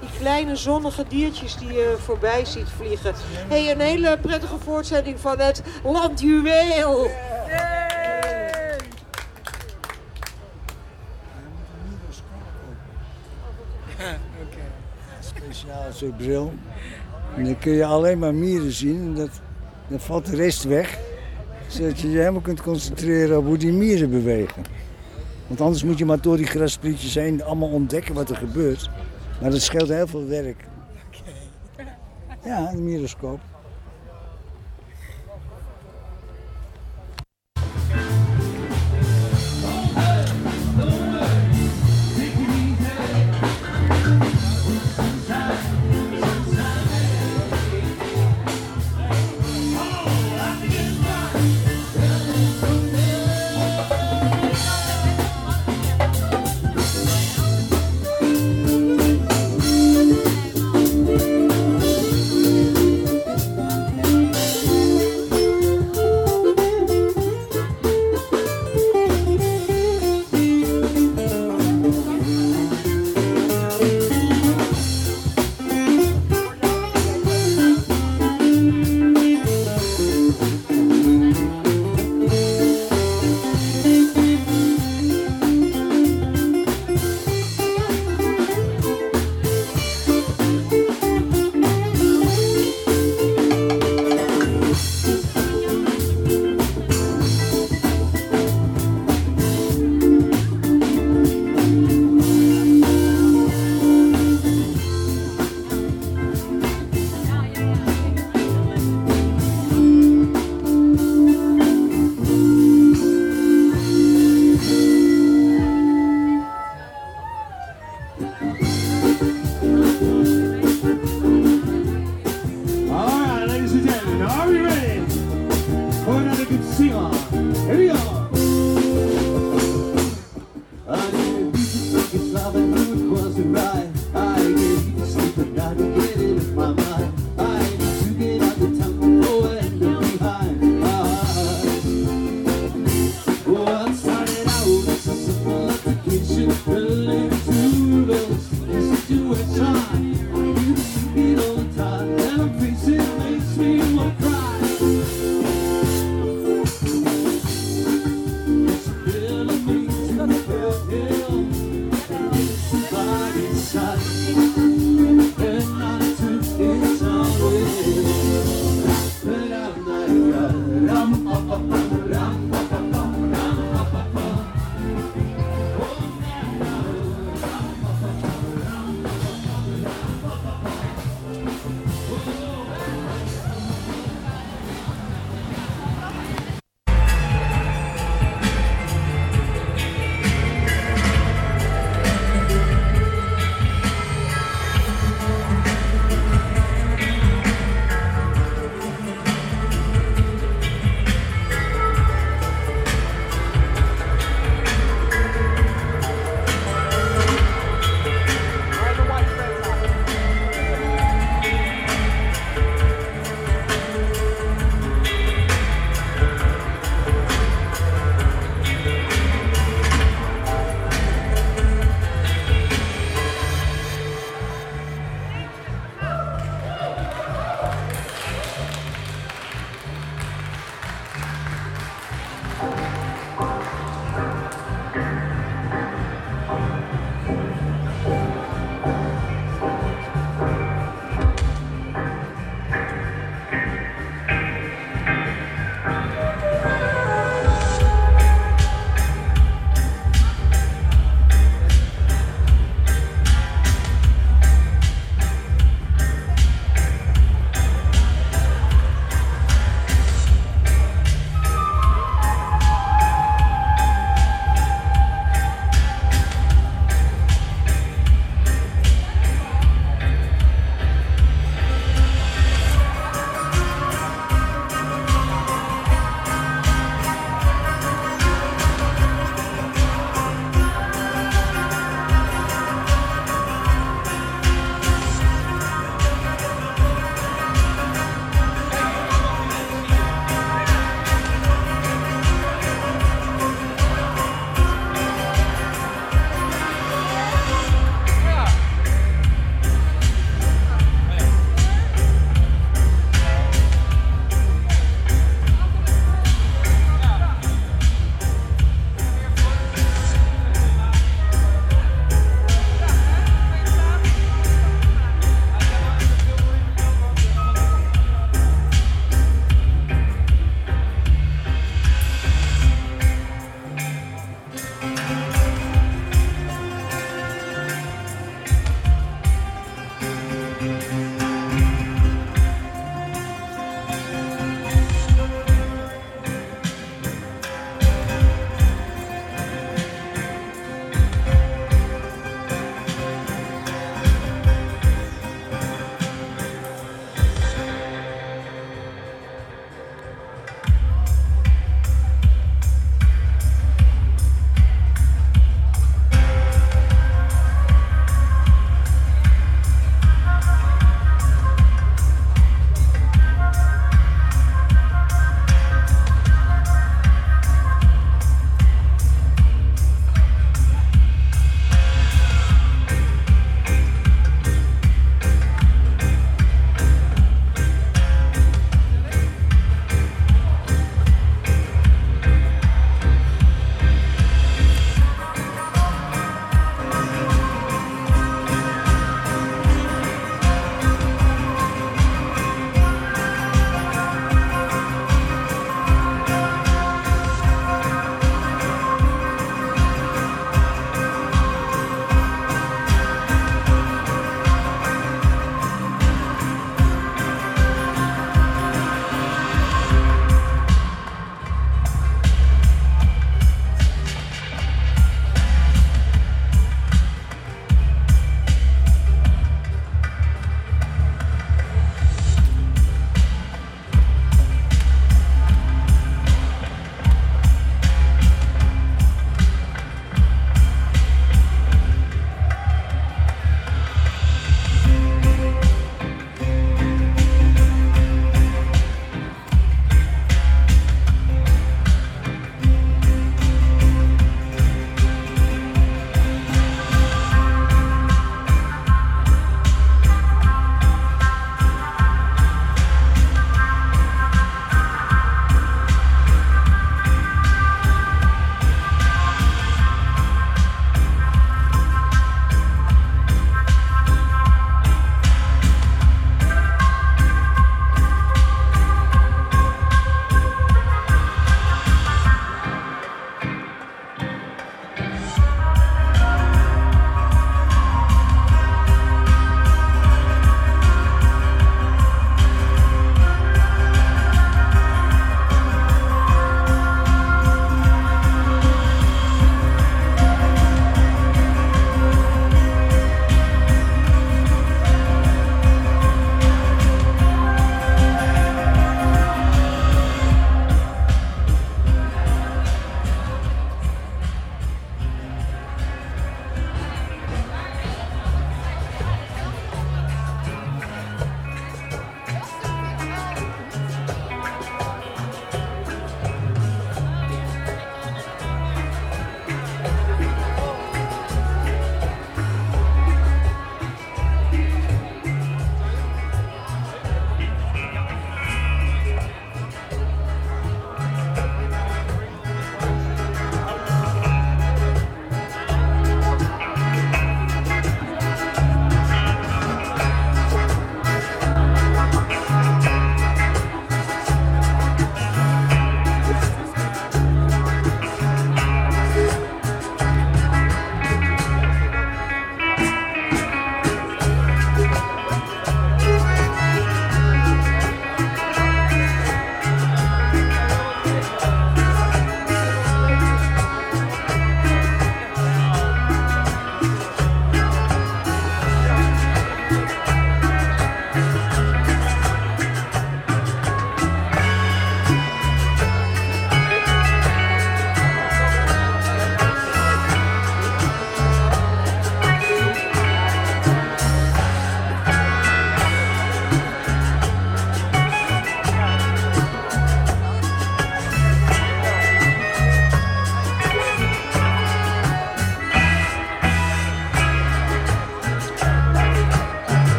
die kleine zonnige diertjes die je voorbij ziet vliegen. Hey, een hele prettige voortzending van het Landjuweel. Zo'n bril. En dan kun je alleen maar mieren zien. En dat, dan valt de rest weg. Zodat je je helemaal kunt concentreren op hoe die mieren bewegen. Want anders moet je maar door die grasprietjes heen allemaal ontdekken wat er gebeurt. Maar dat scheelt heel veel werk. Ja, een mieroscoop.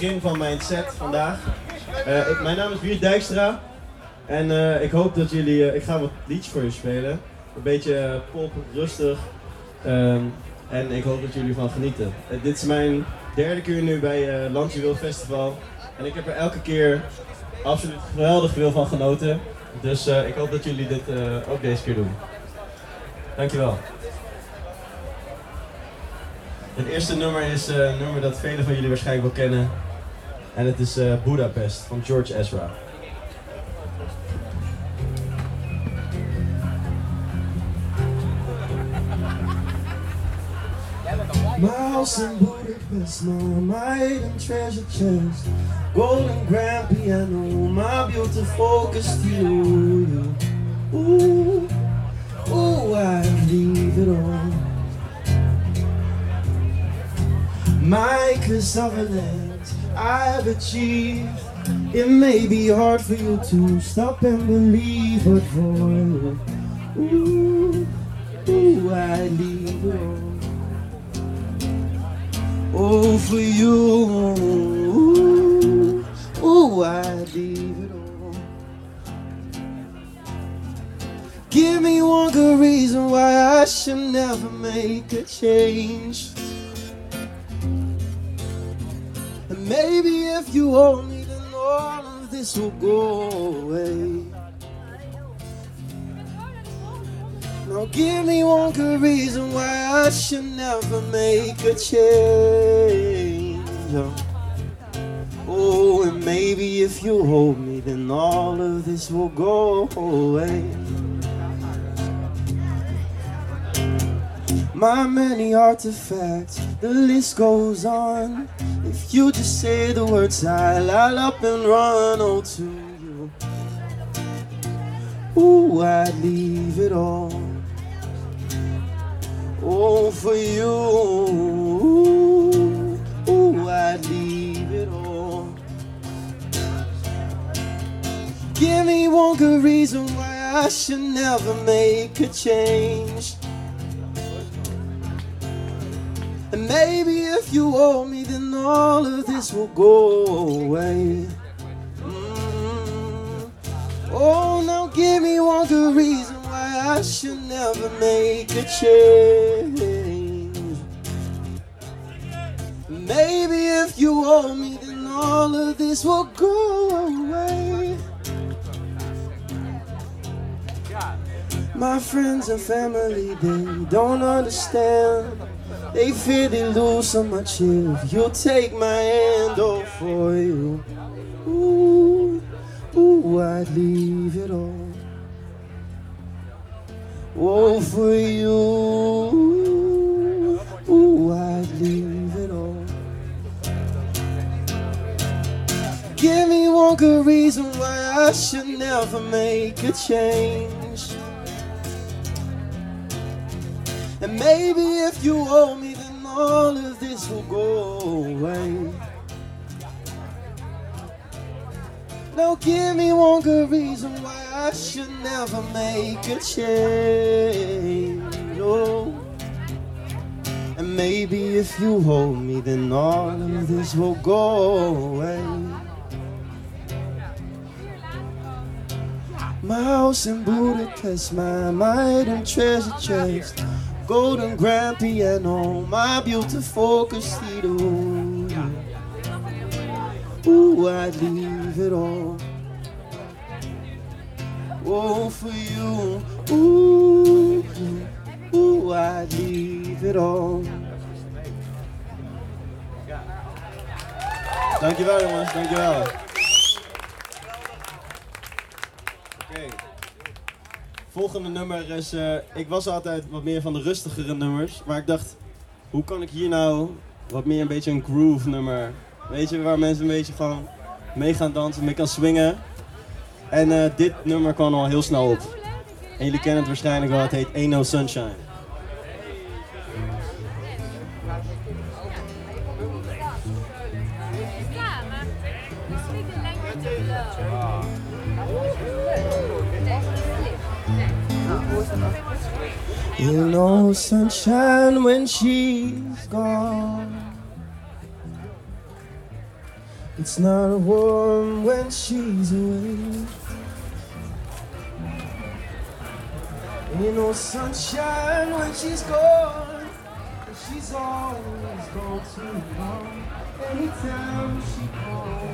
Begin van mijn set vandaag. Eh, ik, mijn naam is Wiert Dijkstra. En eh, ik hoop dat jullie. eh, ik ga wat liedjes voor je spelen. Een beetje pop, rustig. Ehm, en ik hoop dat jullie ervan genieten. Dit is mijn derde keer nu bij uh, Landje Wild Festival. En ik heb er elke keer absoluut geweldig veel van genoten. Dus ik hoop dat jullie dit ook deze keer doen. Dankjewel. Het eerste nummer is een nummer dat velen van jullie waarschijnlijk wel kennen. En het is eh, Budapest van George Ezra. My house in Budapest, my hidden treasure chest, golden grand piano, my beautiful you. Ooh, ooh, I leave it all. My Sutherland, I've achieved. It may be hard for you to stop and believe, but for you, ooh, ooh, I leave it all. Oh, for you, ooh, ooh, I leave it all. Give me one good reason why I should never make a change. Maybe if you hold me, then all of this will go away. Now give me one good reason why I should never make a change. Oh, and maybe if you hold me, then all of this will go away. My many artifacts, the list goes on. If you just say the words, I'll, I'll up and run oh, to you. Ooh, I'd leave it all. Oh, for you. Ooh, I'd leave it all. Give me one good reason why I should never make a change. And maybe if you owe me, all of this will go away. Mm. Oh, now give me one good reason why I should never make a change. Maybe if you hold me, then all of this will go away. My friends and family, they don't understand. They fear they lose so much if you take my hand oh for you. Ooh, ooh, I'd leave it all. Oh, for you. Ooh, I'd leave it all. Give me one good reason why I should never make a change. Maybe if you hold me, then all of this will go away. Now give me one good reason why I should never make a change. Oh. And maybe if you hold me, then all of this will go away. My house in Budapest, my mind and treasure chest. Golden grand piano, my beautiful casino. Ooh, I'd leave it all. Oh, for you. Ooh, ooh, I'd leave it all. Dankjewel jongens, dankjewel. Oké. Volgende nummer is, eh, ik was altijd wat meer van de rustigere nummers, maar ik dacht, hoe kan ik hier nou wat meer een beetje een groove nummer, weet je, waar mensen een beetje van mee gaan dansen, mee kan swingen. En eh, dit nummer kwam al heel snel op. En jullie kennen het waarschijnlijk wel, het heet Ain't No Sunshine. You know sunshine when she's gone. It's not warm when she's away. You know sunshine when she's gone. She's always gone too long. Anytime she calls.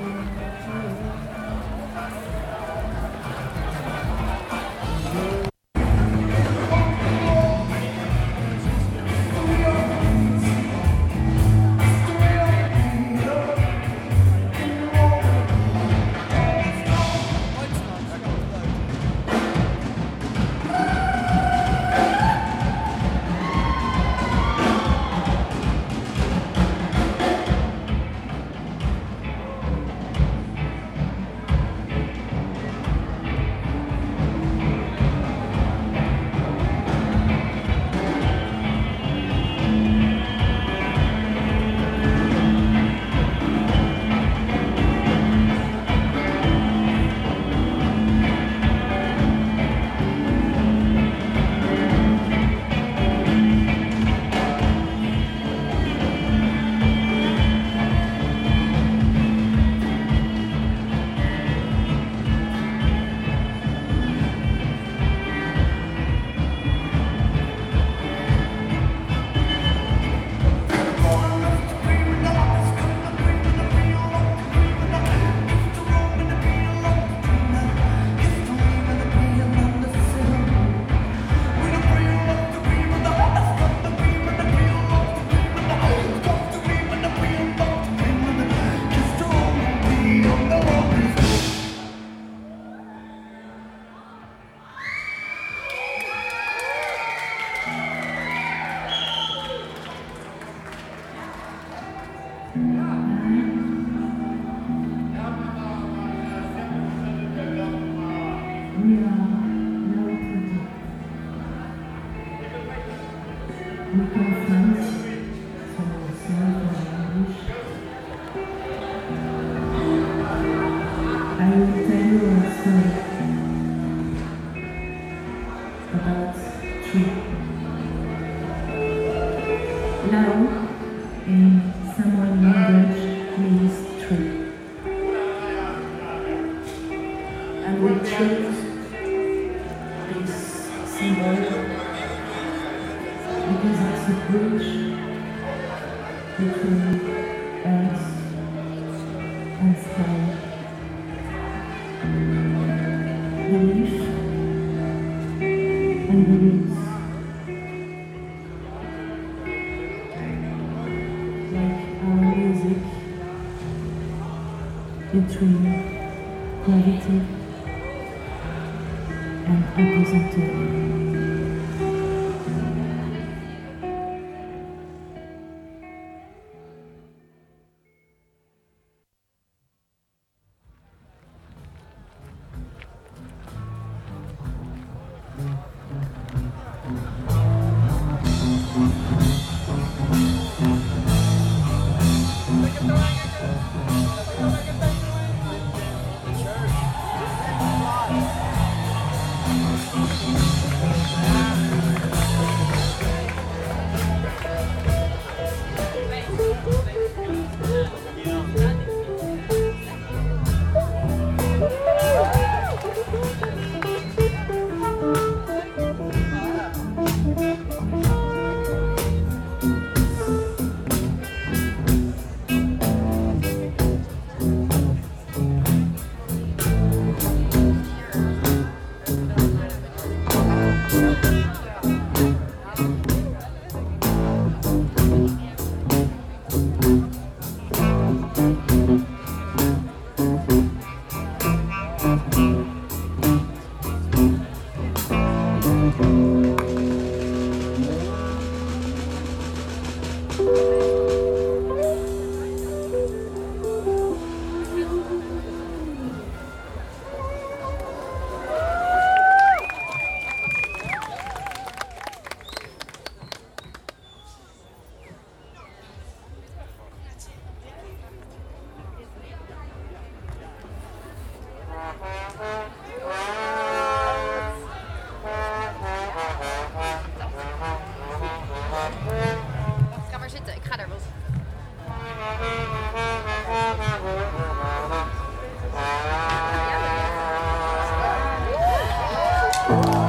Elke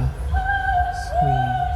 had